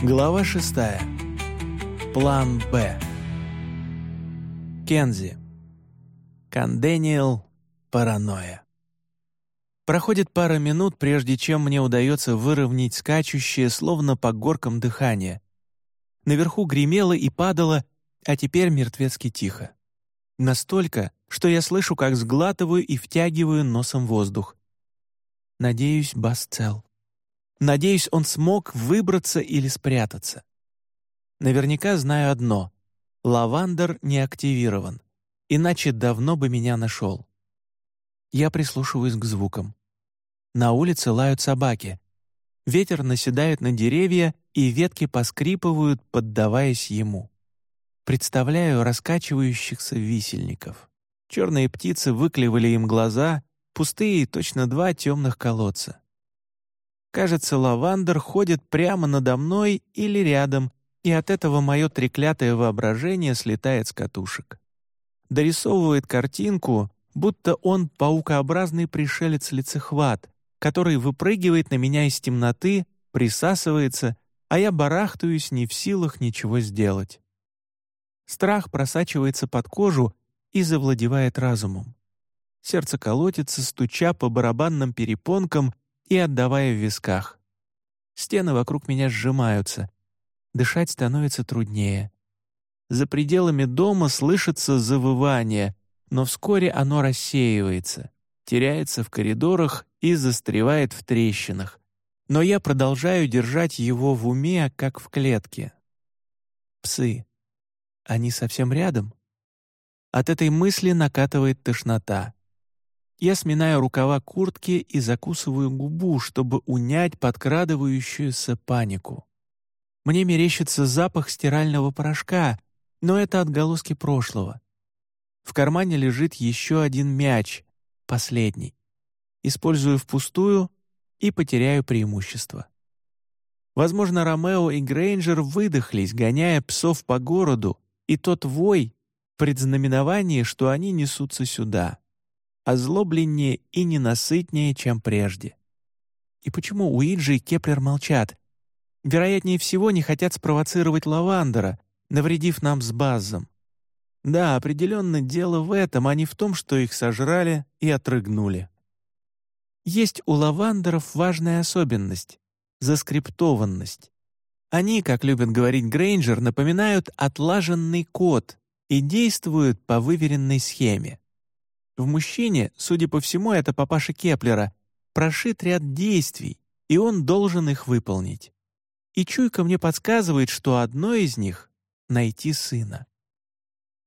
Глава шестая. План «Б». Кензи. Кандениал. Паранойя. Проходит пара минут, прежде чем мне удается выровнять скачущее, словно по горкам дыхание. Наверху гремело и падало, а теперь мертвецки тихо. Настолько, что я слышу, как сглатываю и втягиваю носом воздух. Надеюсь, Бас цел. Надеюсь, он смог выбраться или спрятаться. Наверняка знаю одно — лавандер не активирован, иначе давно бы меня нашел. Я прислушиваюсь к звукам. На улице лают собаки. Ветер наседает на деревья, и ветки поскрипывают, поддаваясь ему. Представляю раскачивающихся висельников. Черные птицы выклевали им глаза, пустые точно два темных колодца. Кажется, лавандер ходит прямо надо мной или рядом, и от этого мое треклятое воображение слетает с катушек. Дорисовывает картинку, будто он паукообразный пришелец-лицехват, который выпрыгивает на меня из темноты, присасывается, а я барахтаюсь не в силах ничего сделать. Страх просачивается под кожу и завладевает разумом. Сердце колотится, стуча по барабанным перепонкам и отдавая в висках. Стены вокруг меня сжимаются. Дышать становится труднее. За пределами дома слышится завывание, но вскоре оно рассеивается, теряется в коридорах и застревает в трещинах. Но я продолжаю держать его в уме, как в клетке. Псы. Они совсем рядом? От этой мысли накатывает тошнота. Я сминаю рукава куртки и закусываю губу, чтобы унять подкрадывающуюся панику. Мне мерещится запах стирального порошка, но это отголоски прошлого. В кармане лежит еще один мяч, последний. Использую впустую и потеряю преимущество. Возможно, Ромео и Грейнджер выдохлись, гоняя псов по городу, и тот вой — предзнаменование, что они несутся сюда озлобленнее и ненасытнее, чем прежде. И почему Уиджи и Кеплер молчат? Вероятнее всего, не хотят спровоцировать Лавандера, навредив нам с Базом. Да, определенно дело в этом, а не в том, что их сожрали и отрыгнули. Есть у лавандеров важная особенность — заскриптованность. Они, как любит говорить Грейнджер, напоминают отлаженный код и действуют по выверенной схеме. В мужчине, судя по всему, это папаша Кеплера, прошит ряд действий, и он должен их выполнить. И чуйка мне подсказывает, что одно из них — найти сына.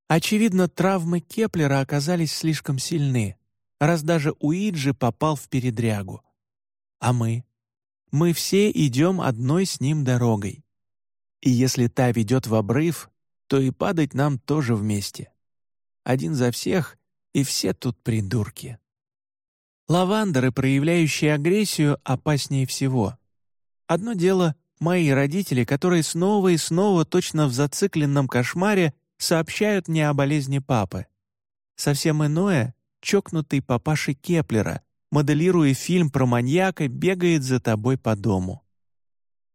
Очевидно, травмы Кеплера оказались слишком сильны, раз даже Уиджи попал в передрягу. А мы? Мы все идем одной с ним дорогой. И если та ведет в обрыв, то и падать нам тоже вместе. Один за всех и все тут придурки. Лавандеры, проявляющие агрессию, опаснее всего. Одно дело — мои родители, которые снова и снова точно в зацикленном кошмаре сообщают мне о болезни папы. Совсем иное — чокнутый папаши Кеплера, моделируя фильм про маньяка, бегает за тобой по дому.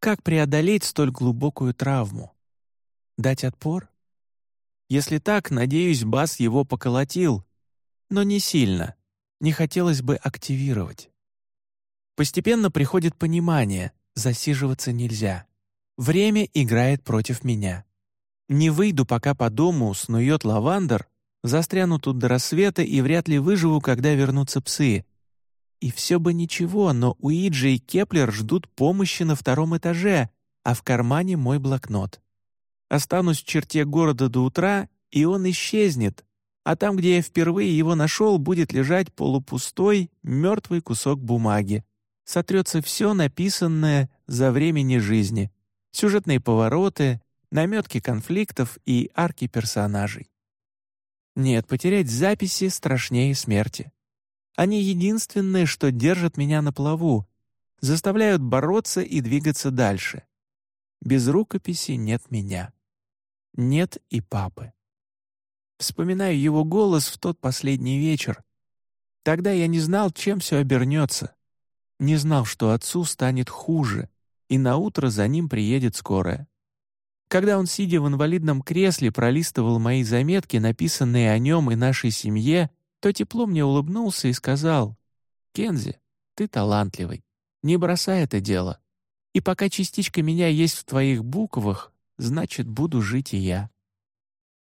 Как преодолеть столь глубокую травму? Дать отпор? Если так, надеюсь, Бас его поколотил, но не сильно. Не хотелось бы активировать. Постепенно приходит понимание, засиживаться нельзя. Время играет против меня. Не выйду, пока по дому снует лавандер, застряну тут до рассвета и вряд ли выживу, когда вернутся псы. И все бы ничего, но Уиджи и Кеплер ждут помощи на втором этаже, а в кармане мой блокнот. Останусь в черте города до утра, и он исчезнет, а там, где я впервые его нашел, будет лежать полупустой, мертвый кусок бумаги. Сотрется все написанное за время жизни, сюжетные повороты, наметки конфликтов и арки персонажей. Нет, потерять записи страшнее смерти. Они единственное, что держат меня на плаву, заставляют бороться и двигаться дальше. Без рукописи нет меня. Нет и папы. Вспоминаю его голос в тот последний вечер. Тогда я не знал, чем все обернется. Не знал, что отцу станет хуже, и на утро за ним приедет скорая. Когда он, сидя в инвалидном кресле, пролистывал мои заметки, написанные о нем и нашей семье, то тепло мне улыбнулся и сказал, «Кензи, ты талантливый, не бросай это дело. И пока частичка меня есть в твоих буквах, значит, буду жить и я».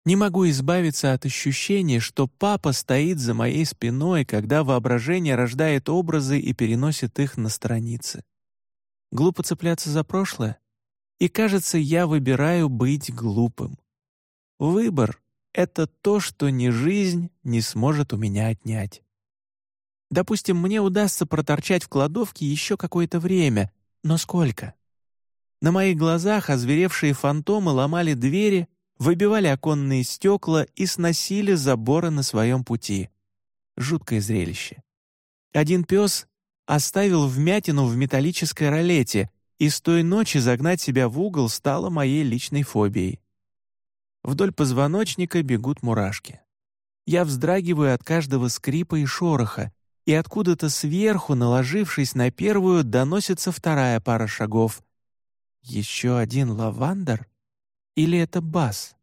Не могу избавиться от ощущения, что папа стоит за моей спиной, когда воображение рождает образы и переносит их на страницы. Глупо цепляться за прошлое? И кажется, я выбираю быть глупым. Выбор — это то, что ни жизнь не сможет у меня отнять. Допустим, мне удастся проторчать в кладовке еще какое-то время, но сколько? На моих глазах озверевшие фантомы ломали двери, выбивали оконные стекла и сносили заборы на своем пути. Жуткое зрелище. Один пес оставил вмятину в металлической ролете, и с той ночи загнать себя в угол стало моей личной фобией. Вдоль позвоночника бегут мурашки. Я вздрагиваю от каждого скрипа и шороха, и откуда-то сверху, наложившись на первую, доносится вторая пара шагов. Еще один лавандер? Или это бас?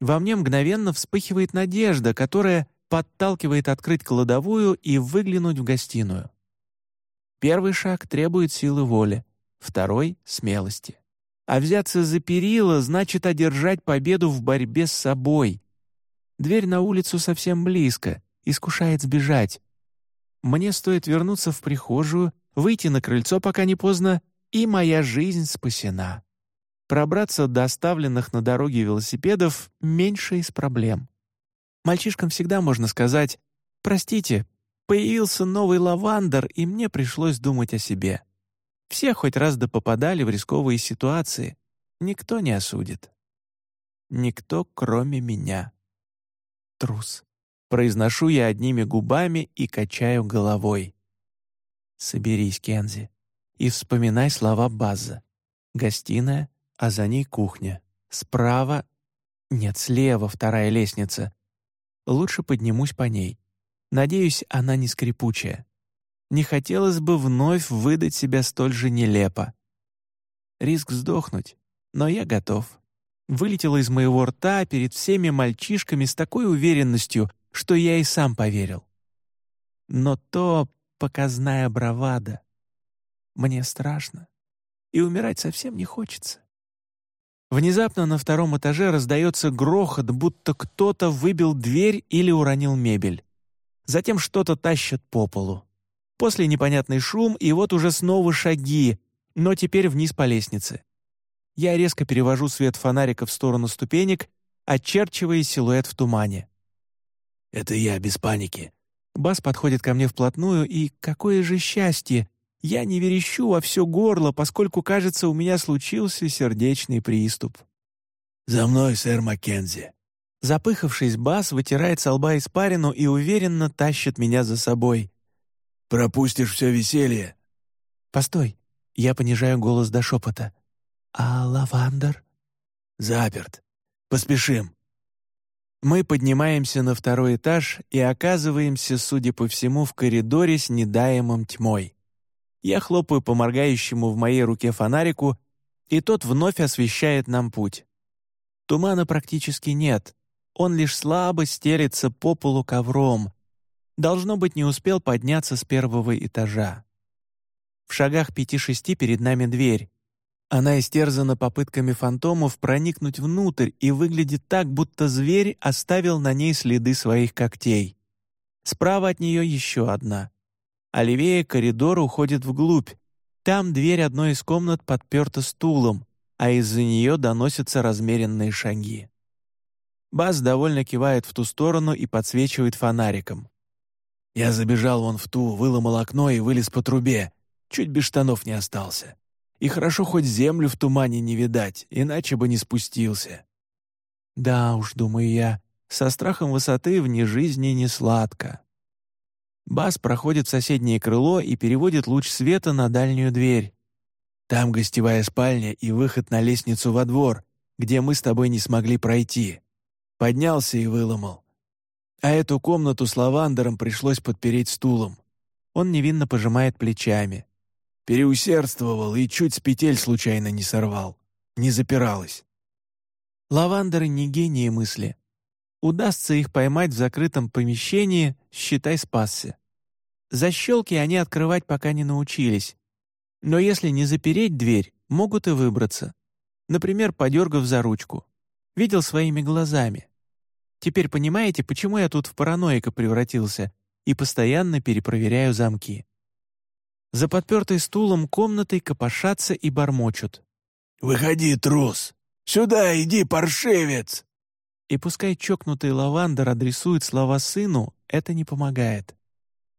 Во мне мгновенно вспыхивает надежда, которая подталкивает открыть кладовую и выглянуть в гостиную. Первый шаг требует силы воли, второй — смелости. А взяться за перила значит одержать победу в борьбе с собой. Дверь на улицу совсем близко, искушает сбежать. Мне стоит вернуться в прихожую, выйти на крыльцо, пока не поздно, и моя жизнь спасена. Пробраться до оставленных на дороге велосипедов — меньше из проблем. Мальчишкам всегда можно сказать «Простите, появился новый лавандер, и мне пришлось думать о себе». Все хоть раз да попадали в рисковые ситуации. Никто не осудит. Никто, кроме меня. Трус. Произношу я одними губами и качаю головой. Соберись, Кензи, и вспоминай слова База. Гостиная, а за ней кухня. Справа... Нет, слева вторая лестница. Лучше поднимусь по ней. Надеюсь, она не скрипучая не хотелось бы вновь выдать себя столь же нелепо. Риск сдохнуть, но я готов. Вылетело из моего рта перед всеми мальчишками с такой уверенностью, что я и сам поверил. Но то показная бравада. Мне страшно, и умирать совсем не хочется. Внезапно на втором этаже раздается грохот, будто кто-то выбил дверь или уронил мебель. Затем что-то тащат по полу. После непонятный шум, и вот уже снова шаги, но теперь вниз по лестнице. Я резко перевожу свет фонарика в сторону ступенек, очерчивая силуэт в тумане. «Это я, без паники». Бас подходит ко мне вплотную, и какое же счастье! Я не верещу во все горло, поскольку, кажется, у меня случился сердечный приступ. «За мной, сэр Маккензи!» Запыхавшись, Бас вытирает с лба испарину и уверенно тащит меня за собой. Пропустишь все веселье». «Постой!» — я понижаю голос до шепота. «А лавандер?» «Заперт. Поспешим». Мы поднимаемся на второй этаж и оказываемся, судя по всему, в коридоре с недаемым тьмой. Я хлопаю по моргающему в моей руке фонарику, и тот вновь освещает нам путь. Тумана практически нет, он лишь слабо стелится по полу ковром, Должно быть, не успел подняться с первого этажа. В шагах пяти-шести перед нами дверь. Она истерзана попытками фантомов проникнуть внутрь и выглядит так, будто зверь оставил на ней следы своих когтей. Справа от нее еще одна. А левее коридор уходит вглубь. Там дверь одной из комнат подперта стулом, а из-за нее доносятся размеренные шаги. Бас довольно кивает в ту сторону и подсвечивает фонариком. Я забежал вон в ту, выломал окно и вылез по трубе. Чуть без штанов не остался. И хорошо хоть землю в тумане не видать, иначе бы не спустился. Да уж, думаю я, со страхом высоты вне жизни не сладко. Бас проходит в соседнее крыло и переводит луч света на дальнюю дверь. Там гостевая спальня и выход на лестницу во двор, где мы с тобой не смогли пройти. Поднялся и выломал а эту комнату с лавандером пришлось подпереть стулом. Он невинно пожимает плечами. Переусердствовал и чуть с петель случайно не сорвал. Не запиралась. Лавандеры не гении мысли. Удастся их поймать в закрытом помещении, считай, спасся. Защелки они открывать пока не научились. Но если не запереть дверь, могут и выбраться. Например, подергав за ручку. Видел своими глазами. Теперь понимаете, почему я тут в параноика превратился и постоянно перепроверяю замки. За подпертой стулом комнатой копошатся и бормочут. «Выходи, трус! Сюда иди, паршивец!» И пускай чокнутый лавандер адресует слова сыну, это не помогает.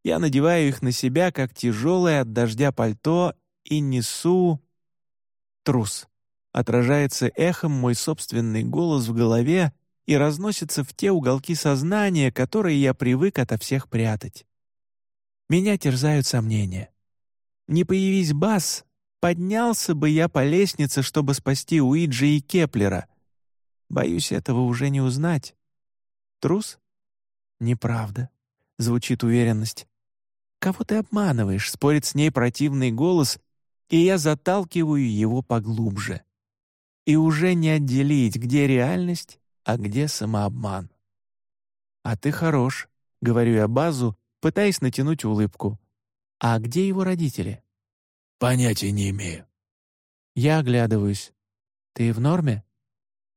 Я надеваю их на себя, как тяжелое от дождя пальто, и несу... Трус. Отражается эхом мой собственный голос в голове и разносится в те уголки сознания, которые я привык ото всех прятать. Меня терзают сомнения. Не появись Бас, поднялся бы я по лестнице, чтобы спасти Уиджи и Кеплера. Боюсь этого уже не узнать. Трус? Неправда. Звучит уверенность. Кого ты обманываешь? Спорит с ней противный голос, и я заталкиваю его поглубже. И уже не отделить, где реальность, а где самообман. «А ты хорош», — говорю я Базу, пытаясь натянуть улыбку. «А где его родители?» «Понятия не имею». Я оглядываюсь. «Ты в норме?»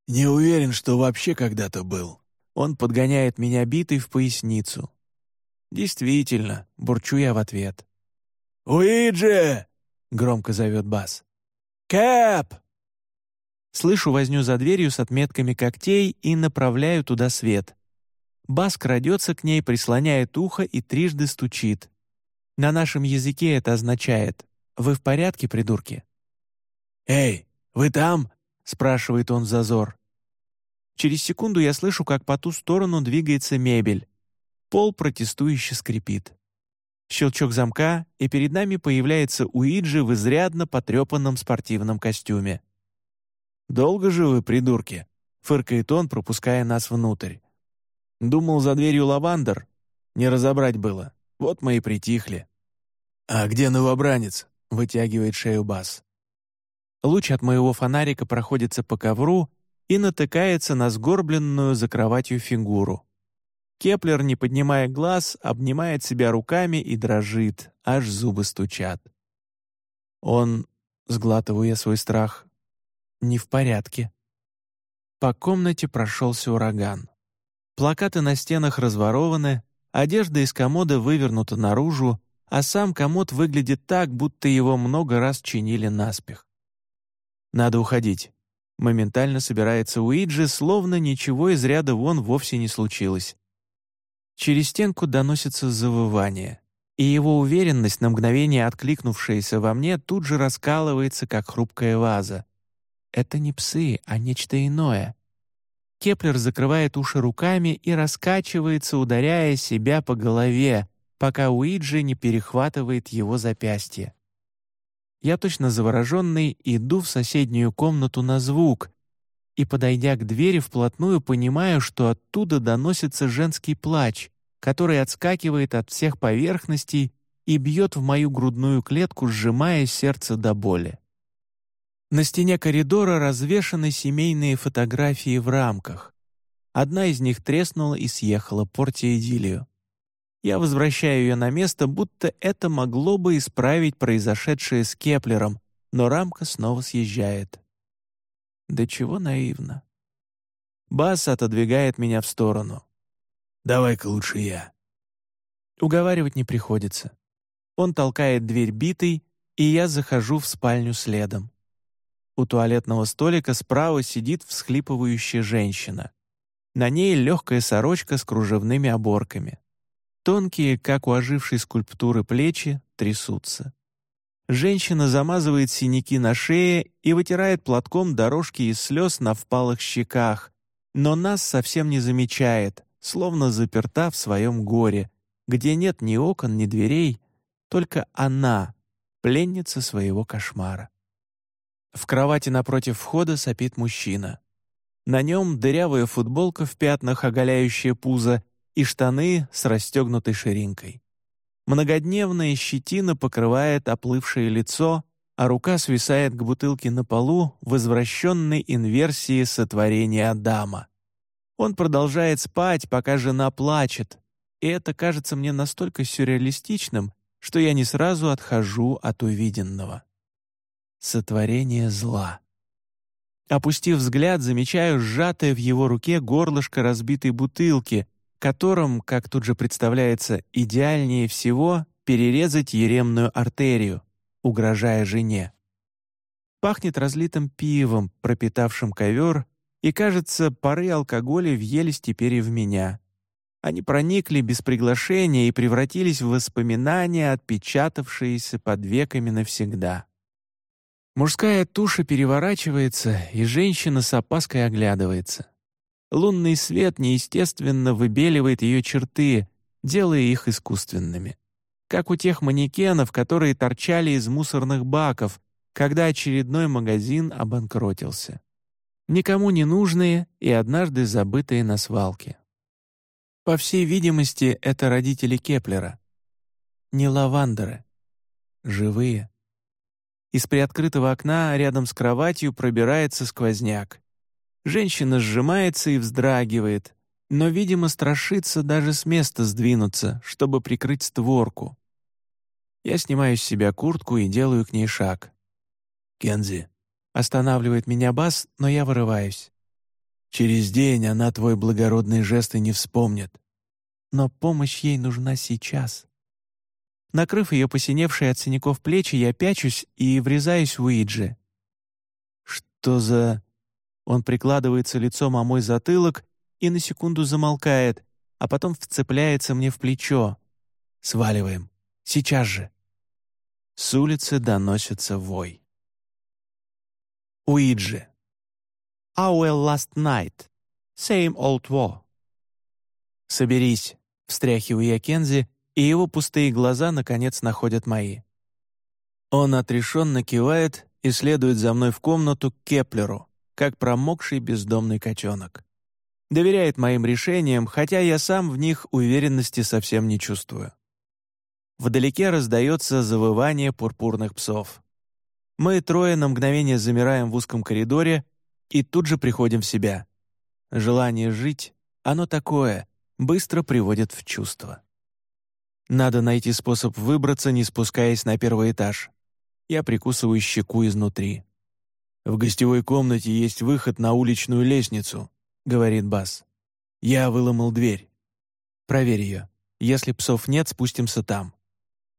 «Не уверен, что вообще когда-то был». Он подгоняет меня битой в поясницу. «Действительно», — бурчу я в ответ. «Уиджи!» — громко зовет Бас. «Кэп!» Слышу возню за дверью с отметками когтей и направляю туда свет. Бас крадется к ней, прислоняет ухо и трижды стучит. На нашем языке это означает «Вы в порядке, придурки?» «Эй, вы там?» — спрашивает он в зазор. Через секунду я слышу, как по ту сторону двигается мебель. Пол протестующе скрипит. Щелчок замка, и перед нами появляется Уиджи в изрядно потрепанном спортивном костюме. «Долго же вы, придурки?» — фыркает он, пропуская нас внутрь. «Думал, за дверью лавандер. Не разобрать было. Вот мы и притихли». «А где новобранец?» — вытягивает шею Баз. Луч от моего фонарика проходится по ковру и натыкается на сгорбленную за кроватью фигуру. Кеплер, не поднимая глаз, обнимает себя руками и дрожит, аж зубы стучат. Он, сглатываю я свой страх, не в порядке. По комнате прошелся ураган. Плакаты на стенах разворованы, одежда из комода вывернута наружу, а сам комод выглядит так, будто его много раз чинили наспех. Надо уходить. Моментально собирается Уиджи, словно ничего из ряда вон вовсе не случилось. Через стенку доносится завывание, и его уверенность, на мгновение откликнувшаяся во мне, тут же раскалывается, как хрупкая ваза. Это не псы, а нечто иное. Кеплер закрывает уши руками и раскачивается, ударяя себя по голове, пока Уиджи не перехватывает его запястье. Я точно завороженный иду в соседнюю комнату на звук и, подойдя к двери вплотную, понимаю, что оттуда доносится женский плач, который отскакивает от всех поверхностей и бьет в мою грудную клетку, сжимая сердце до боли. На стене коридора развешаны семейные фотографии в рамках. Одна из них треснула и съехала, портя идиллию. Я возвращаю ее на место, будто это могло бы исправить произошедшее с Кеплером, но рамка снова съезжает. Да чего наивно. Бас отодвигает меня в сторону. «Давай-ка лучше я». Уговаривать не приходится. Он толкает дверь битой, и я захожу в спальню следом. У туалетного столика справа сидит всхлипывающая женщина. На ней легкая сорочка с кружевными оборками. Тонкие, как у ожившей скульптуры, плечи трясутся. Женщина замазывает синяки на шее и вытирает платком дорожки из слез на впалых щеках, но нас совсем не замечает, словно заперта в своем горе, где нет ни окон, ни дверей, только она, пленница своего кошмара. В кровати напротив входа сопит мужчина. На нем дырявая футболка в пятнах, оголяющая пузо, и штаны с расстегнутой ширинкой. Многодневная щетина покрывает оплывшее лицо, а рука свисает к бутылке на полу возвращенной инверсии сотворения Адама. Он продолжает спать, пока жена плачет, и это кажется мне настолько сюрреалистичным, что я не сразу отхожу от увиденного. Сотворение зла. Опустив взгляд, замечаю сжатое в его руке горлышко разбитой бутылки, которым, как тут же представляется, идеальнее всего перерезать еремную артерию, угрожая жене. Пахнет разлитым пивом, пропитавшим ковер, и, кажется, пары алкоголя въелись теперь и в меня. Они проникли без приглашения и превратились в воспоминания, отпечатавшиеся под веками навсегда. Мужская туша переворачивается, и женщина с опаской оглядывается. Лунный свет неестественно выбеливает ее черты, делая их искусственными. Как у тех манекенов, которые торчали из мусорных баков, когда очередной магазин обанкротился. Никому не нужные и однажды забытые на свалке. По всей видимости, это родители Кеплера. Не лавандеры. Живые. Из приоткрытого окна рядом с кроватью пробирается сквозняк. Женщина сжимается и вздрагивает, но, видимо, страшится даже с места сдвинуться, чтобы прикрыть створку. Я снимаю с себя куртку и делаю к ней шаг. «Кензи», — останавливает меня Бас, но я вырываюсь. «Через день она твой благородный жест и не вспомнит. Но помощь ей нужна сейчас». Накрыв ее посиневшие от синяков плечи, я пячусь и врезаюсь в Уиджи. «Что за...» Он прикладывается лицом о мой затылок и на секунду замолкает, а потом вцепляется мне в плечо. «Сваливаем. Сейчас же». С улицы доносится вой. Уиджи. «Our last night. Same old war». «Соберись», — встряхиваю я Кензи, и его пустые глаза, наконец, находят мои. Он отрешенно кивает и следует за мной в комнату к Кеплеру, как промокший бездомный котенок. Доверяет моим решениям, хотя я сам в них уверенности совсем не чувствую. Вдалеке раздается завывание пурпурных псов. Мы трое на мгновение замираем в узком коридоре и тут же приходим в себя. Желание жить, оно такое, быстро приводит в чувство. Надо найти способ выбраться, не спускаясь на первый этаж. Я прикусываю щеку изнутри. «В гостевой комнате есть выход на уличную лестницу», — говорит Бас. «Я выломал дверь. Проверь ее. Если псов нет, спустимся там».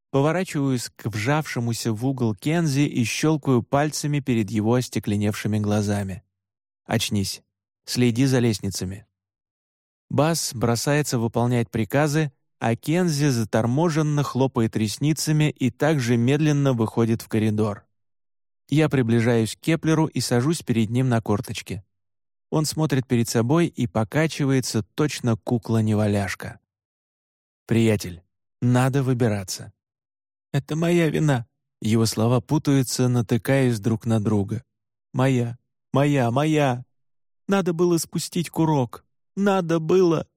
Поворачиваюсь к вжавшемуся в угол Кензи и щелкаю пальцами перед его остекленевшими глазами. «Очнись. Следи за лестницами». Баз бросается выполнять приказы, а Кензи заторможенно хлопает ресницами и так же медленно выходит в коридор. Я приближаюсь к Кеплеру и сажусь перед ним на корточки. Он смотрит перед собой и покачивается точно кукла-неваляшка. «Приятель, надо выбираться». «Это моя вина». Его слова путаются, натыкаясь друг на друга. «Моя, моя, моя. Надо было спустить курок. Надо было...»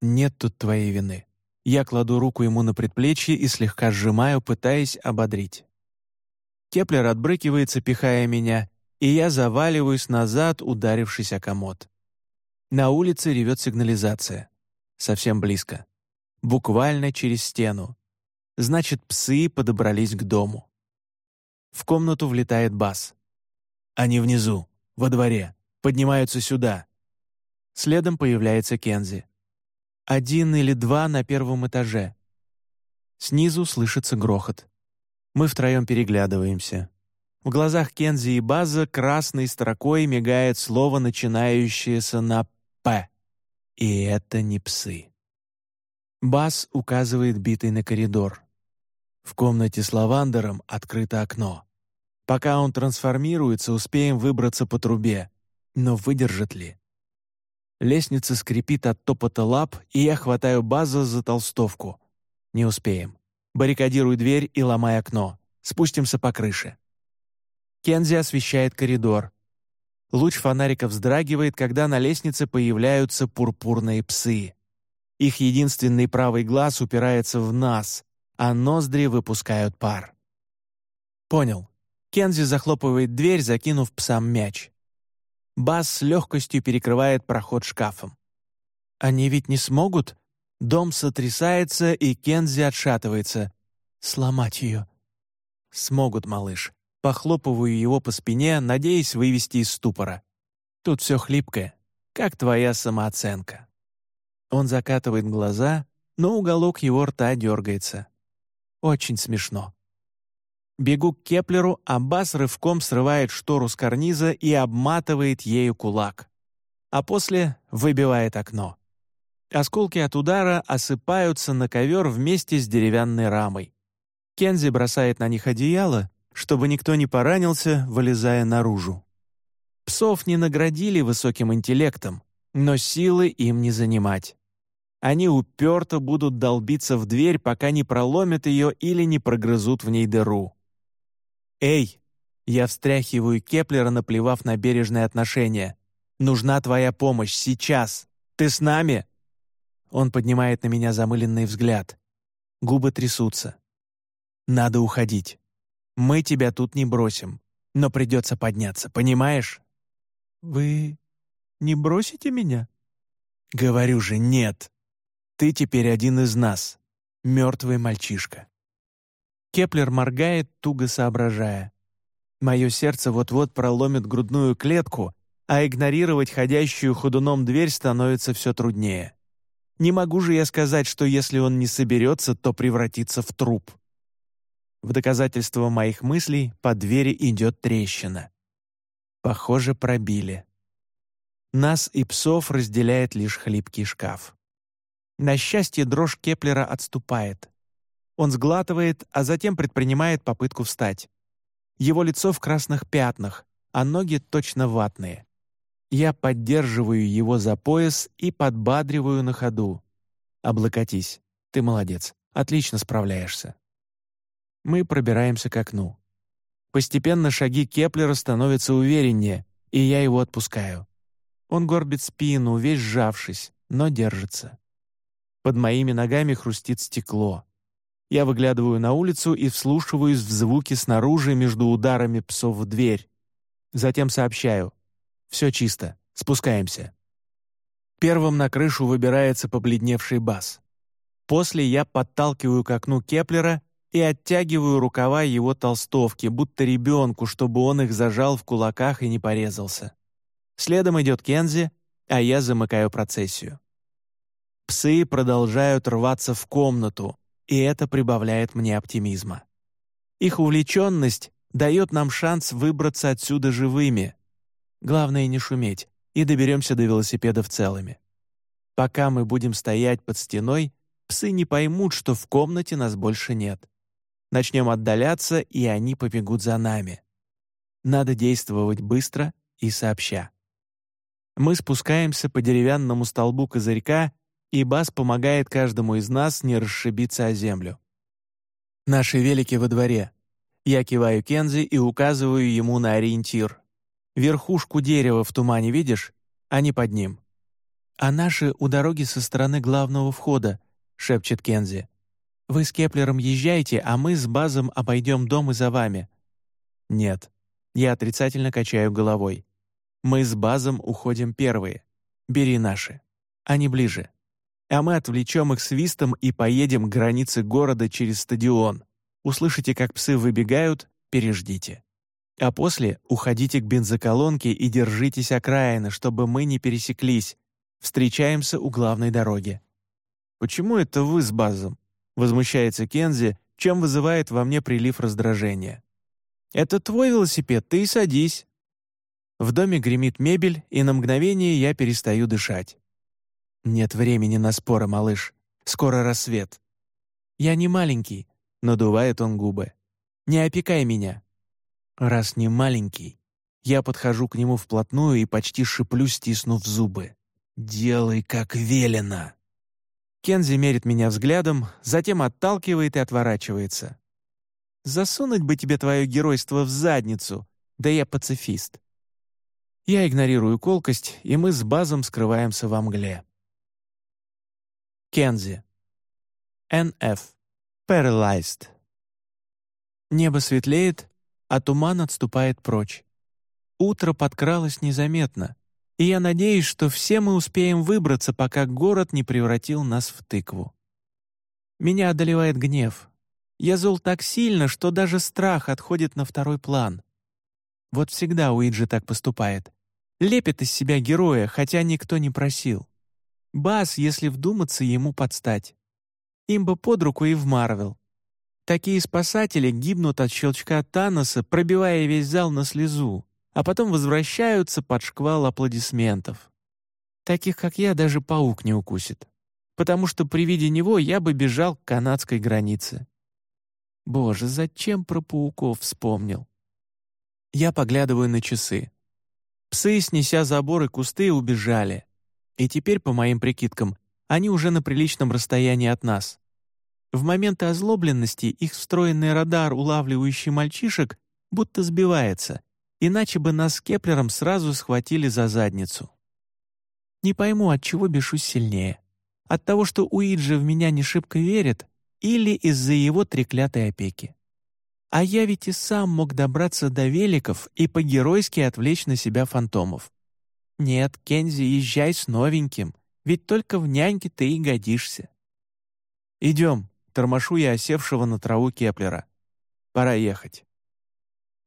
«Нет тут твоей вины. Я кладу руку ему на предплечье и слегка сжимаю, пытаясь ободрить. Кеплер отбрыкивается, пихая меня, и я заваливаюсь назад, ударившись о комод. На улице ревет сигнализация. Совсем близко. Буквально через стену. Значит, псы подобрались к дому. В комнату влетает бас. Они внизу, во дворе, поднимаются сюда. Следом появляется Кензи. Один или два на первом этаже. Снизу слышится грохот. Мы втроем переглядываемся. В глазах Кензи и База красной строкой мигает слово, начинающееся на «П». И это не псы. Баз указывает битой на коридор. В комнате с лавандером открыто окно. Пока он трансформируется, успеем выбраться по трубе. Но выдержит ли? Лестница скрипит от топота лап, и я хватаю базу за толстовку. Не успеем. Баррикадируй дверь и ломай окно. Спустимся по крыше. Кензи освещает коридор. Луч фонарика вздрагивает, когда на лестнице появляются пурпурные псы. Их единственный правый глаз упирается в нас, а ноздри выпускают пар. Понял. Кензи захлопывает дверь, закинув псам мяч. Бас с легкостью перекрывает проход шкафом. Они ведь не смогут? Дом сотрясается, и Кензи отшатывается. Сломать ее. Смогут, малыш. Похлопываю его по спине, надеясь вывести из ступора. Тут все хлипкое, как твоя самооценка. Он закатывает глаза, но уголок его рта дергается. Очень смешно. Бегу к Кеплеру, а Баз рывком срывает штору с карниза и обматывает ею кулак. А после выбивает окно. Осколки от удара осыпаются на ковер вместе с деревянной рамой. Кензи бросает на них одеяло, чтобы никто не поранился, вылезая наружу. Псов не наградили высоким интеллектом, но силы им не занимать. Они уперто будут долбиться в дверь, пока не проломят ее или не прогрызут в ней дыру. «Эй!» Я встряхиваю Кеплера, наплевав на бережные отношения. «Нужна твоя помощь сейчас! Ты с нами?» Он поднимает на меня замыленный взгляд. Губы трясутся. «Надо уходить. Мы тебя тут не бросим, но придется подняться, понимаешь?» «Вы не бросите меня?» «Говорю же, нет. Ты теперь один из нас, мертвый мальчишка». Кеплер моргает, туго соображая. Мое сердце вот-вот проломит грудную клетку, а игнорировать ходящую ходуном дверь становится все труднее. Не могу же я сказать, что если он не соберется, то превратится в труп. В доказательство моих мыслей по двери идет трещина. Похоже, пробили. Нас и псов разделяет лишь хлипкий шкаф. На счастье, дрожь Кеплера отступает. Он сглатывает, а затем предпринимает попытку встать. Его лицо в красных пятнах, а ноги точно ватные. Я поддерживаю его за пояс и подбадриваю на ходу. «Облокотись. Ты молодец. Отлично справляешься». Мы пробираемся к окну. Постепенно шаги Кеплера становятся увереннее, и я его отпускаю. Он горбит спину, весь сжавшись, но держится. Под моими ногами хрустит стекло. Я выглядываю на улицу и вслушиваюсь в звуки снаружи между ударами псов в дверь. Затем сообщаю. «Все чисто. Спускаемся». Первым на крышу выбирается побледневший бас. После я подталкиваю к окну Кеплера и оттягиваю рукава его толстовки, будто ребенку, чтобы он их зажал в кулаках и не порезался. Следом идет Кензи, а я замыкаю процессию. Псы продолжают рваться в комнату, и это прибавляет мне оптимизма. Их увлеченность дает нам шанс выбраться отсюда живыми. Главное не шуметь, и доберемся до велосипедов целыми. Пока мы будем стоять под стеной, псы не поймут, что в комнате нас больше нет. Начнем отдаляться, и они побегут за нами. Надо действовать быстро и сообща. Мы спускаемся по деревянному столбу козырька и Бас помогает каждому из нас не расшибиться о землю. Наши велики во дворе. Я киваю Кензи и указываю ему на ориентир. Верхушку дерева в тумане видишь? Они под ним. «А наши у дороги со стороны главного входа», — шепчет Кензи. «Вы с Кеплером езжайте, а мы с Базом обойдем дом и за вами». «Нет». Я отрицательно качаю головой. «Мы с Базом уходим первые. Бери наши. Они ближе а мы отвлечем их свистом и поедем к границе города через стадион. Услышите, как псы выбегают, переждите. А после уходите к бензоколонке и держитесь окраины, чтобы мы не пересеклись. Встречаемся у главной дороги». «Почему это вы с Базом?» — возмущается Кензи, чем вызывает во мне прилив раздражения. «Это твой велосипед, ты и садись». В доме гремит мебель, и на мгновение я перестаю дышать. «Нет времени на споры, малыш. Скоро рассвет». «Я не маленький», — надувает он губы. «Не опекай меня». Раз не маленький, я подхожу к нему вплотную и почти шиплю, стиснув зубы. «Делай, как велено!» Кензи мерит меня взглядом, затем отталкивает и отворачивается. «Засунуть бы тебе твое геройство в задницу, да я пацифист». Я игнорирую колкость, и мы с Базом скрываемся во мгле. Кензи. Н.Ф. Paralyzed. Небо светлеет, а туман отступает прочь. Утро подкралось незаметно, и я надеюсь, что все мы успеем выбраться, пока город не превратил нас в тыкву. Меня одолевает гнев. Я зол так сильно, что даже страх отходит на второй план. Вот всегда Уиджи так поступает. Лепит из себя героя, хотя никто не просил. Бас, если вдуматься, ему подстать. Им бы под руку и в Марвел. Такие спасатели гибнут от щелчка Таноса, пробивая весь зал на слезу, а потом возвращаются под шквал аплодисментов. Таких, как я, даже паук не укусит, потому что при виде него я бы бежал к канадской границе. Боже, зачем про пауков вспомнил? Я поглядываю на часы. Псы, снеся заборы кусты, убежали. И теперь, по моим прикидкам, они уже на приличном расстоянии от нас. В моменты озлобленности их встроенный радар, улавливающий мальчишек, будто сбивается, иначе бы нас с Кеплером сразу схватили за задницу. Не пойму, от чего бешусь сильнее. От того, что Уиджи в меня не шибко верит, или из-за его треклятой опеки. А я ведь и сам мог добраться до великов и по-геройски отвлечь на себя фантомов. Нет, Кензи, езжай с новеньким, ведь только в няньке ты и годишься. Идем, тормошу я осевшего на траву Кеплера. Пора ехать.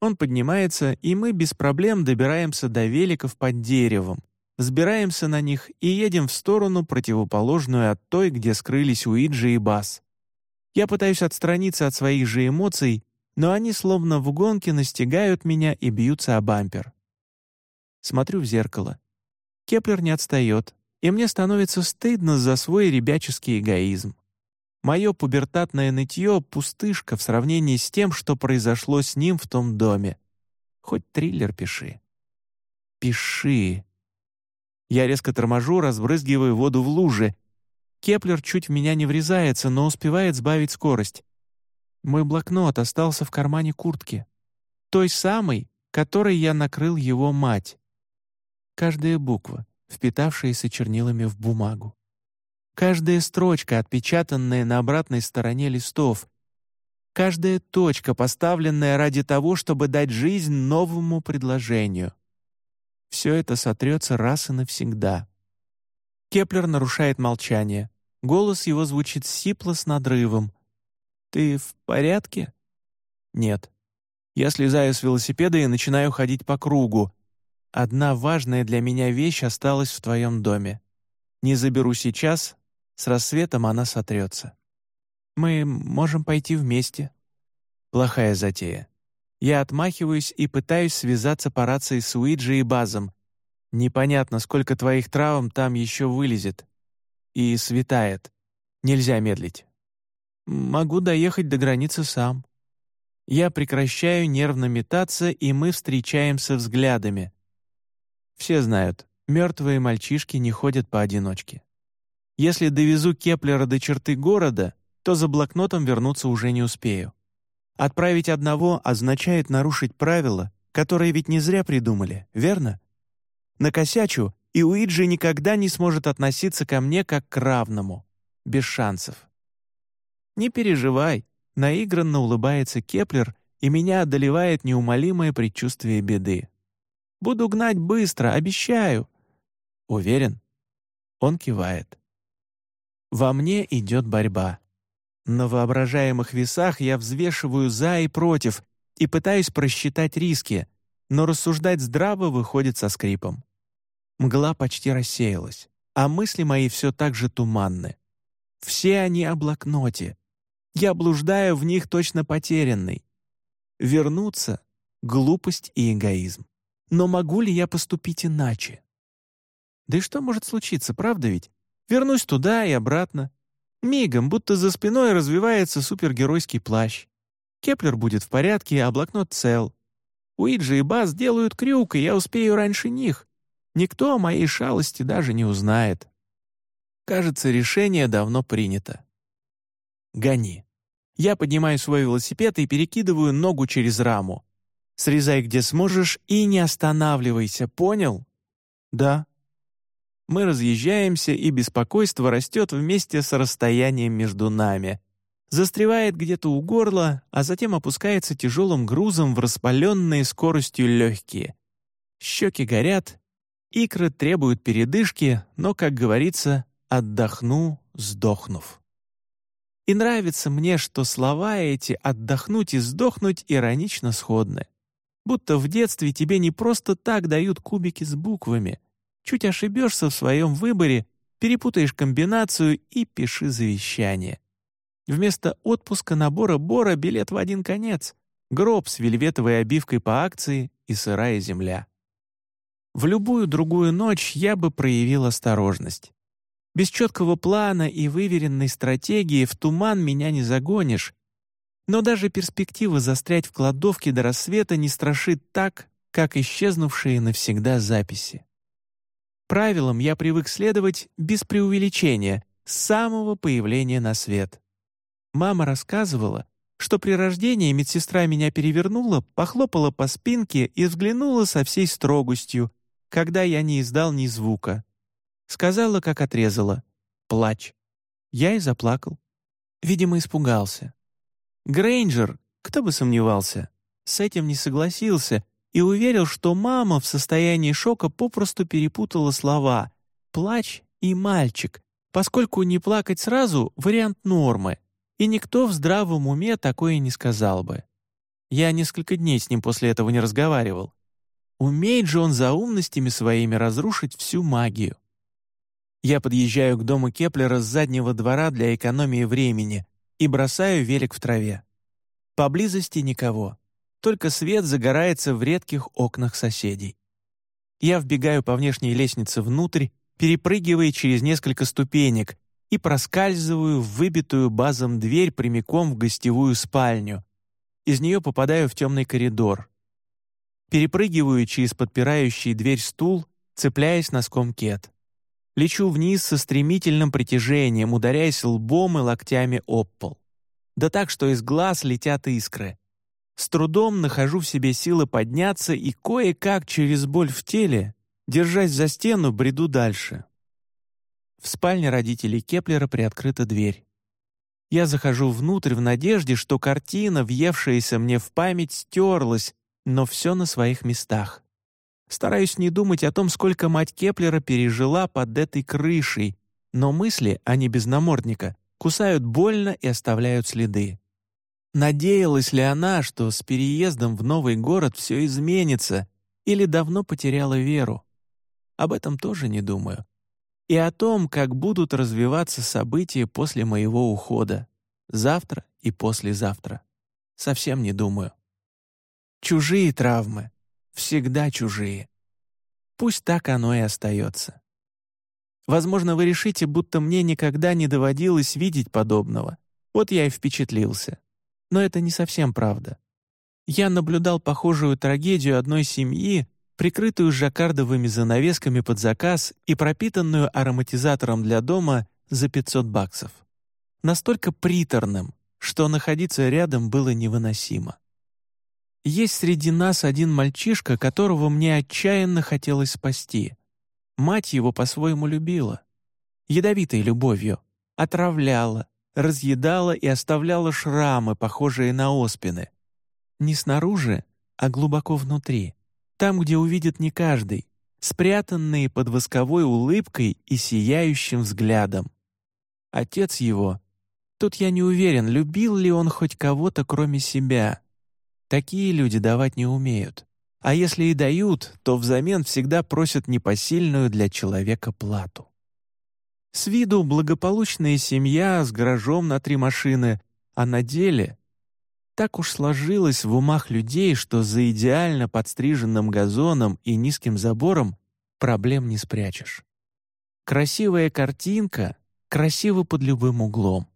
Он поднимается, и мы без проблем добираемся до великов под деревом, взбираемся на них и едем в сторону, противоположную от той, где скрылись Уиджи и Бас. Я пытаюсь отстраниться от своих же эмоций, но они словно в гонке настигают меня и бьются о бампер. Смотрю в зеркало. Кеплер не отстает, и мне становится стыдно за свой ребяческий эгоизм. Мое пубертатное нытье — пустышка в сравнении с тем, что произошло с ним в том доме. Хоть триллер пиши. Пиши. Я резко торможу, разбрызгиваю воду в луже. Кеплер чуть в меня не врезается, но успевает сбавить скорость. Мой блокнот остался в кармане куртки. Той самой, которой я накрыл его мать. Каждая буква, впитавшаяся чернилами в бумагу. Каждая строчка, отпечатанная на обратной стороне листов. Каждая точка, поставленная ради того, чтобы дать жизнь новому предложению. Все это сотрется раз и навсегда. Кеплер нарушает молчание. Голос его звучит сипло с надрывом. «Ты в порядке?» «Нет». Я слезаю с велосипеда и начинаю ходить по кругу. Одна важная для меня вещь осталась в твоем доме. Не заберу сейчас, с рассветом она сотрется. Мы можем пойти вместе. Плохая затея. Я отмахиваюсь и пытаюсь связаться по рации с Уиджи и Базом. Непонятно, сколько твоих травм там еще вылезет. И светает. Нельзя медлить. Могу доехать до границы сам. Я прекращаю нервно метаться, и мы встречаемся взглядами. Все знают, мертвые мальчишки не ходят поодиночке. Если довезу Кеплера до черты города, то за блокнотом вернуться уже не успею. Отправить одного означает нарушить правила, которые ведь не зря придумали, верно? Накосячу, и Уиджи никогда не сможет относиться ко мне как к равному, без шансов. «Не переживай», — наигранно улыбается Кеплер, и меня одолевает неумолимое предчувствие беды. «Буду гнать быстро, обещаю». «Уверен?» Он кивает. Во мне идет борьба. На воображаемых весах я взвешиваю «за» и «против» и пытаюсь просчитать риски, но рассуждать здраво выходит со скрипом. Мгла почти рассеялась, а мысли мои все так же туманны. Все они о блокноте. Я блуждаю в них точно потерянный. Вернуться — глупость и эгоизм. Но могу ли я поступить иначе? Да и что может случиться, правда ведь? Вернусь туда и обратно. Мигом, будто за спиной развевается супергеройский плащ. Кеплер будет в порядке, а блокнот цел. Уиджи и Баз делают крюк, и я успею раньше них. Никто о моей шалости даже не узнает. Кажется, решение давно принято. Гони. Я поднимаю свой велосипед и перекидываю ногу через раму. Срезай, где сможешь, и не останавливайся, понял? Да. Мы разъезжаемся, и беспокойство растет вместе с расстоянием между нами. застревает где-то у горла, а затем опускается тяжелым грузом в распаленные скоростью легкие. Щеки горят, икры требуют передышки, но, как говорится, отдохну, сдохнув. И нравится мне, что слова эти «отдохнуть» и «сдохнуть» иронично сходны. Будто в детстве тебе не просто так дают кубики с буквами. Чуть ошибешься в своем выборе, перепутаешь комбинацию и пиши завещание. Вместо отпуска набора Бора билет в один конец, гроб с вельветовой обивкой по акции и сырая земля. В любую другую ночь я бы проявил осторожность. Без четкого плана и выверенной стратегии в туман меня не загонишь. Но даже перспектива застрять в кладовке до рассвета не страшит так, как исчезнувшие навсегда записи. Правилам я привык следовать без преувеличения, с самого появления на свет. Мама рассказывала, что при рождении медсестра меня перевернула, похлопала по спинке и взглянула со всей строгостью, когда я не издал ни звука. Сказала, как отрезала. «Плачь». Я и заплакал. Видимо, испугался. Грейнджер, кто бы сомневался, с этим не согласился и уверил, что мама в состоянии шока попросту перепутала слова «плач» и «мальчик», поскольку не плакать сразу — вариант нормы, и никто в здравом уме такое не сказал бы. Я несколько дней с ним после этого не разговаривал. Умеет же он за умностями своими разрушить всю магию. Я подъезжаю к дому Кеплера с заднего двора для экономии времени и бросаю велик в траве. Поблизости никого, только свет загорается в редких окнах соседей. Я вбегаю по внешней лестнице внутрь, перепрыгивая через несколько ступенек, и проскальзываю в выбитую базом дверь прямиком в гостевую спальню. Из нее попадаю в темный коридор. Перепрыгиваю через подпирающий дверь стул, цепляясь носком кет. Лечу вниз со стремительным притяжением, ударяясь лбом и локтями об пол. Да так, что из глаз летят искры. С трудом нахожу в себе силы подняться и кое-как через боль в теле, держась за стену, бреду дальше. В спальне родителей Кеплера приоткрыта дверь. Я захожу внутрь в надежде, что картина, въевшаяся мне в память, стерлась, но все на своих местах. Стараюсь не думать о том, сколько мать Кеплера пережила под этой крышей, но мысли, а не без намордника, кусают больно и оставляют следы. Надеялась ли она, что с переездом в новый город все изменится, или давно потеряла веру? Об этом тоже не думаю и о том, как будут развиваться события после моего ухода, завтра и послезавтра. Совсем не думаю. Чужие травмы, всегда чужие. Пусть так оно и остается. Возможно, вы решите, будто мне никогда не доводилось видеть подобного. Вот я и впечатлился. Но это не совсем правда. Я наблюдал похожую трагедию одной семьи, прикрытую жаккардовыми занавесками под заказ и пропитанную ароматизатором для дома за 500 баксов. Настолько приторным, что находиться рядом было невыносимо. Есть среди нас один мальчишка, которого мне отчаянно хотелось спасти. Мать его по-своему любила. Ядовитой любовью. Отравляла, разъедала и оставляла шрамы, похожие на оспины. Не снаружи, а глубоко внутри там, где увидит не каждый, спрятанные под восковой улыбкой и сияющим взглядом. Отец его, тут я не уверен, любил ли он хоть кого-то кроме себя. Такие люди давать не умеют. А если и дают, то взамен всегда просят непосильную для человека плату. С виду благополучная семья с гаражом на три машины, а на деле так уж сложилось в умах людей, что за идеально подстриженным газоном и низким забором проблем не спрячешь. Красивая картинка красива под любым углом.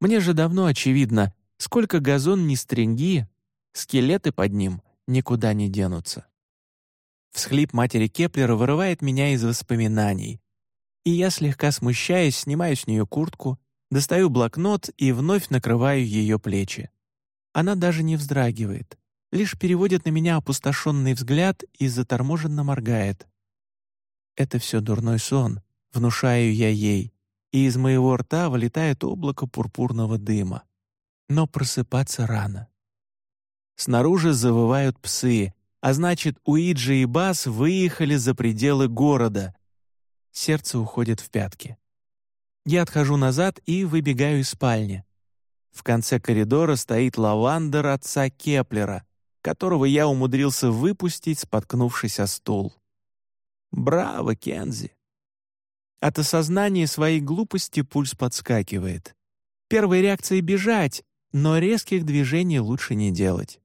Мне же давно очевидно, сколько газон не стринги, скелеты под ним никуда не денутся. Всхлип матери Кеплера вырывает меня из воспоминаний, и я, слегка смущаясь, снимаю с нее куртку, достаю блокнот и вновь накрываю ее плечи. Она даже не вздрагивает, лишь переводит на меня опустошенный взгляд и заторможенно моргает. Это все дурной сон, внушаю я ей, и из моего рта вылетает облако пурпурного дыма. Но просыпаться рано. Снаружи завывают псы, а значит, Уиджи и Бас выехали за пределы города. Сердце уходит в пятки. Я отхожу назад и выбегаю из спальни. В конце коридора стоит лавандер отца Кеплера, которого я умудрился выпустить, споткнувшись о стул. Браво, Кензи! От осознания своей глупости пульс подскакивает. Первая реакция — бежать, но резких движений лучше не делать.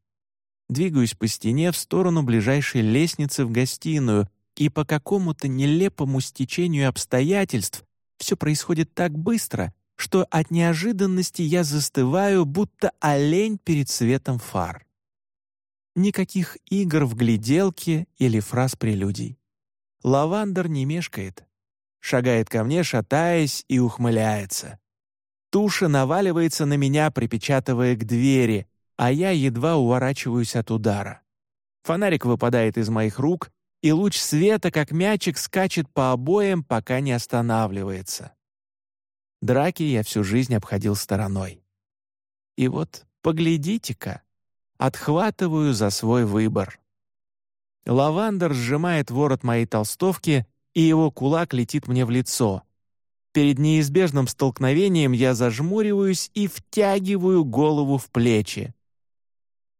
Двигаюсь по стене в сторону ближайшей лестницы в гостиную, и по какому-то нелепому стечению обстоятельств все происходит так быстро, что от неожиданности я застываю, будто олень перед светом фар. Никаких игр в гляделке или фраз прелюдий. Лавандер не мешкает. Шагает ко мне, шатаясь и ухмыляется. Туша наваливается на меня, припечатывая к двери, а я едва уворачиваюсь от удара. Фонарик выпадает из моих рук, и луч света, как мячик, скачет по обоям, пока не останавливается. Драки я всю жизнь обходил стороной. И вот, поглядите-ка, отхватываю за свой выбор. Лавандер сжимает ворот моей толстовки, и его кулак летит мне в лицо. Перед неизбежным столкновением я зажмуриваюсь и втягиваю голову в плечи.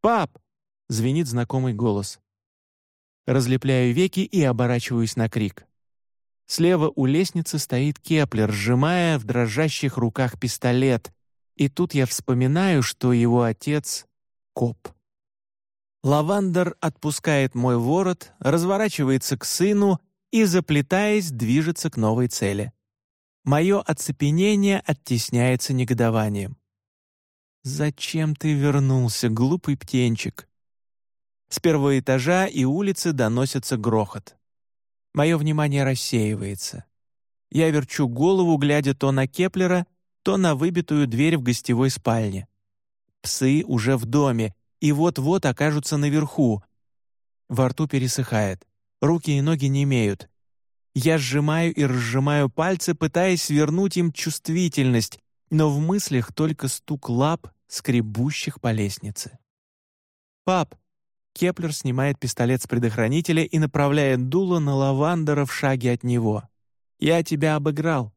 «Пап!» — звенит знакомый голос. Разлепляю веки и оборачиваюсь на крик. Слева у лестницы стоит Кеплер, сжимая в дрожащих руках пистолет, и тут я вспоминаю, что его отец — коп. Лавандер отпускает мой ворот, разворачивается к сыну и, заплетаясь, движется к новой цели. Мое оцепенение оттесняется негодованием. «Зачем ты вернулся, глупый птенчик?» С первого этажа и улицы доносится грохот. Мое внимание рассеивается. Я верчу голову, глядя то на Кеплера, то на выбитую дверь в гостевой спальне. Псы уже в доме и вот-вот окажутся наверху. Во рту пересыхает, руки и ноги не имеют. Я сжимаю и разжимаю пальцы, пытаясь вернуть им чувствительность, но в мыслях только стук лап скребущих по лестнице. «Пап!» Кеплер снимает пистолет с предохранителя и направляет дуло на Лавандера в шаге от него. «Я тебя обыграл».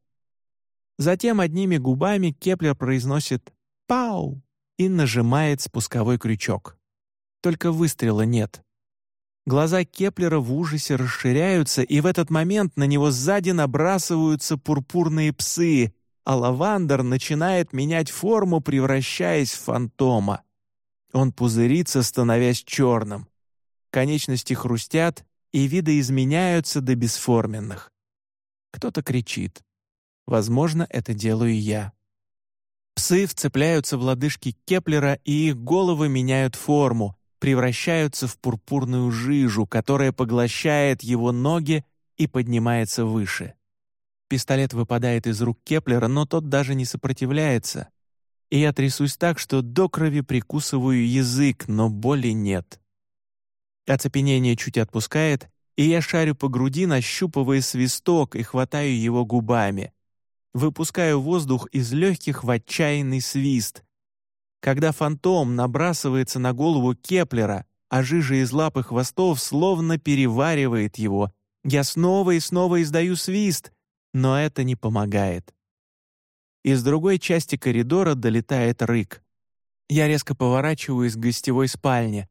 Затем одними губами Кеплер произносит «Пау!» и нажимает спусковой крючок. Только выстрела нет. Глаза Кеплера в ужасе расширяются, и в этот момент на него сзади набрасываются пурпурные псы, а лавандер начинает менять форму, превращаясь в фантома. Он пузырится, становясь черным. Конечности хрустят, и виды изменяются до бесформенных. Кто-то кричит. Возможно, это делаю я. Псы вцепляются в лодыжки Кеплера, и их головы меняют форму, превращаются в пурпурную жижу, которая поглощает его ноги и поднимается выше. Пистолет выпадает из рук Кеплера, но тот даже не сопротивляется. И я трясусь так, что до крови прикусываю язык, но боли нет. Оцепенение чуть отпускает, и я шарю по груди, нащупывая свисток и хватаю его губами. Выпускаю воздух из легких в отчаянный свист. Когда фантом набрасывается на голову Кеплера, а жижа из лап и хвостов словно переваривает его, я снова и снова издаю свист — но это не помогает. Из другой части коридора долетает рык. Я резко поворачиваюсь к гостевой спальне.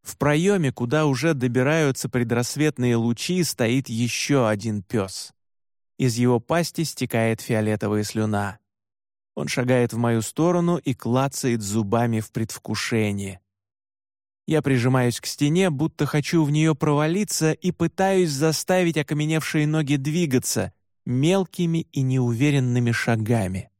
В проеме, куда уже добираются предрассветные лучи, стоит еще один пес. Из его пасти стекает фиолетовая слюна. Он шагает в мою сторону и клацает зубами в предвкушении. Я прижимаюсь к стене, будто хочу в нее провалиться и пытаюсь заставить окаменевшие ноги двигаться, мелкими и неуверенными шагами.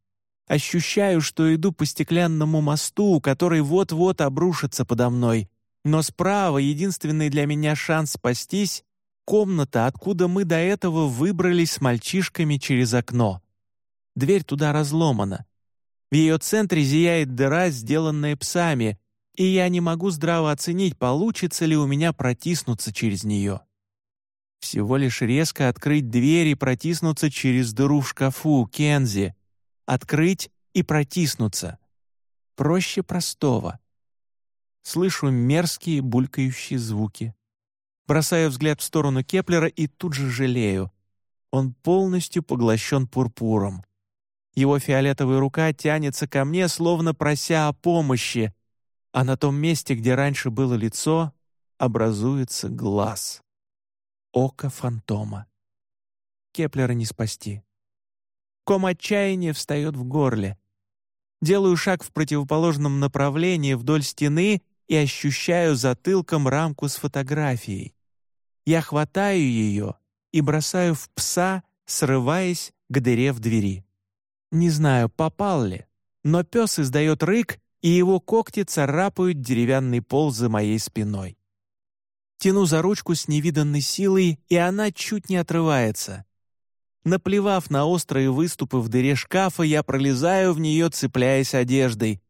Ощущаю, что иду по стеклянному мосту, который вот-вот обрушится подо мной, но справа единственный для меня шанс спастись — комната, откуда мы до этого выбрались с мальчишками через окно. Дверь туда разломана. В ее центре зияет дыра, сделанная псами, и я не могу здраво оценить, получится ли у меня протиснуться через нее. Всего лишь резко открыть дверь и протиснуться через дыру в шкафу, Кензи. Открыть и протиснуться. проще простого. Слышу мерзкие булькающие звуки. Бросаю взгляд в сторону Кеплера и тут же жалею. Он полностью поглощен пурпуром. Его фиолетовая рука тянется ко мне, словно прося о помощи, а на том месте, где раньше было лицо, образуется глаз. Око фантома. Кеплера не спасти. Ком отчаяния встает в горле. Делаю шаг в противоположном направлении вдоль стены и ощущаю затылком рамку с фотографией. Я хватаю ее и бросаю в пса, срываясь к дыре в двери. Не знаю, попал ли, но пес издает рык, и его когти царапают деревянный пол за моей спиной. Тяну за ручку с невиданной силой, и она чуть не отрывается. Наплевав на острые выступы в дыре шкафа, я пролезаю в нее, цепляясь одеждой.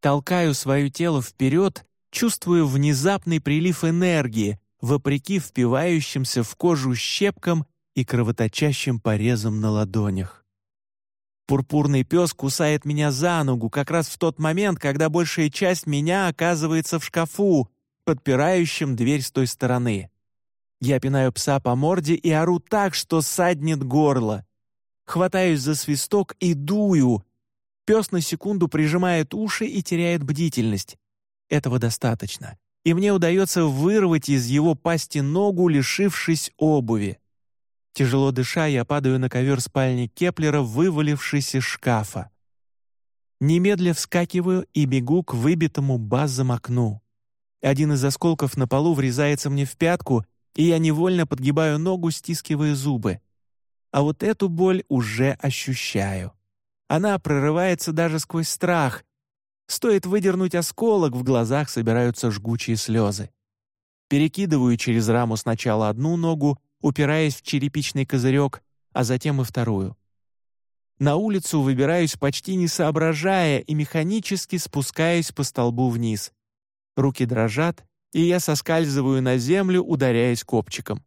Толкаю свое тело вперед, чувствую внезапный прилив энергии, вопреки впивающимся в кожу щепкам и кровоточащим порезам на ладонях. Пурпурный пес кусает меня за ногу как раз в тот момент, когда большая часть меня оказывается в шкафу, подпирающем дверь с той стороны. Я пинаю пса по морде и ору так, что саднет горло. Хватаюсь за свисток и дую. Пес на секунду прижимает уши и теряет бдительность. Этого достаточно, и мне удается вырвать из его пасти ногу, лишившись обуви. Тяжело дыша, я падаю на ковер спальни Кеплера, вывалившись из шкафа. Немедля вскакиваю и бегу к выбитому базом окну. Один из осколков на полу врезается мне в пятку, и я невольно подгибаю ногу, стискивая зубы. А вот эту боль уже ощущаю. Она прорывается даже сквозь страх, Стоит выдернуть осколок, в глазах собираются жгучие слезы. Перекидываю через раму сначала одну ногу, упираясь в черепичный козырек, а затем и вторую. На улицу выбираюсь почти не соображая и механически спускаюсь по столбу вниз. Руки дрожат, и я соскальзываю на землю, ударяясь копчиком.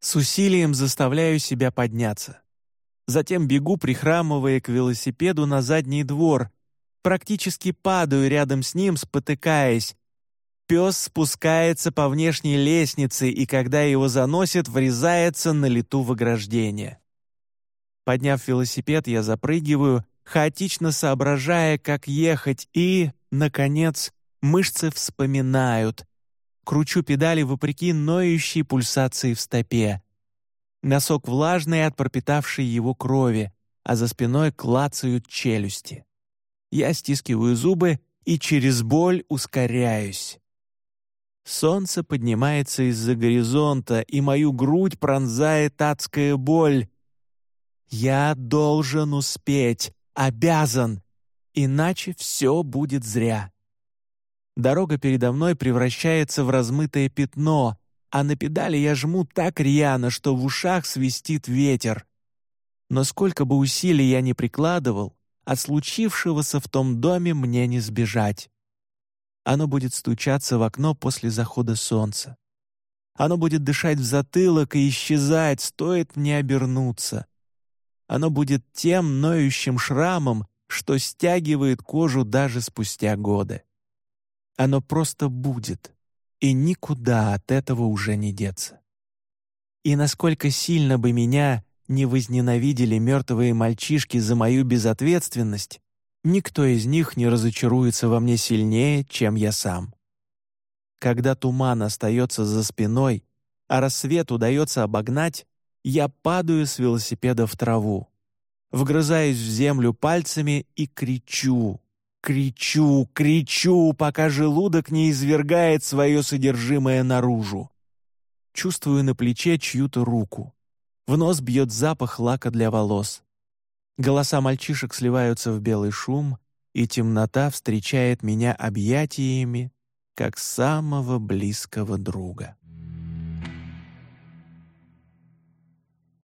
С усилием заставляю себя подняться. Затем бегу, прихрамывая к велосипеду на задний двор, Практически падаю рядом с ним, спотыкаясь. Пес спускается по внешней лестнице, и когда его заносит, врезается на лету в ограждение. Подняв велосипед, я запрыгиваю, хаотично соображая, как ехать, и, наконец, мышцы вспоминают. Кручу педали вопреки ноющей пульсации в стопе. Носок влажный от пропитавшей его крови, а за спиной клацают челюсти. Я стискиваю зубы и через боль ускоряюсь. Солнце поднимается из-за горизонта, и мою грудь пронзает адская боль. Я должен успеть, обязан, иначе все будет зря. Дорога передо мной превращается в размытое пятно, а на педали я жму так рьяно, что в ушах свистит ветер. Но сколько бы усилий я ни прикладывал, от случившегося в том доме мне не сбежать. Оно будет стучаться в окно после захода солнца. Оно будет дышать в затылок и исчезать, стоит мне обернуться. Оно будет тем ноющим шрамом, что стягивает кожу даже спустя годы. Оно просто будет, и никуда от этого уже не деться. И насколько сильно бы меня не возненавидели мертвые мальчишки за мою безответственность, никто из них не разочаруется во мне сильнее, чем я сам. Когда туман остается за спиной, а рассвет удается обогнать, я падаю с велосипеда в траву, вгрызаюсь в землю пальцами и кричу, кричу, кричу, пока желудок не извергает свое содержимое наружу. Чувствую на плече чью-то руку. В нос бьет запах лака для волос. Голоса мальчишек сливаются в белый шум, и темнота встречает меня объятиями, как самого близкого друга.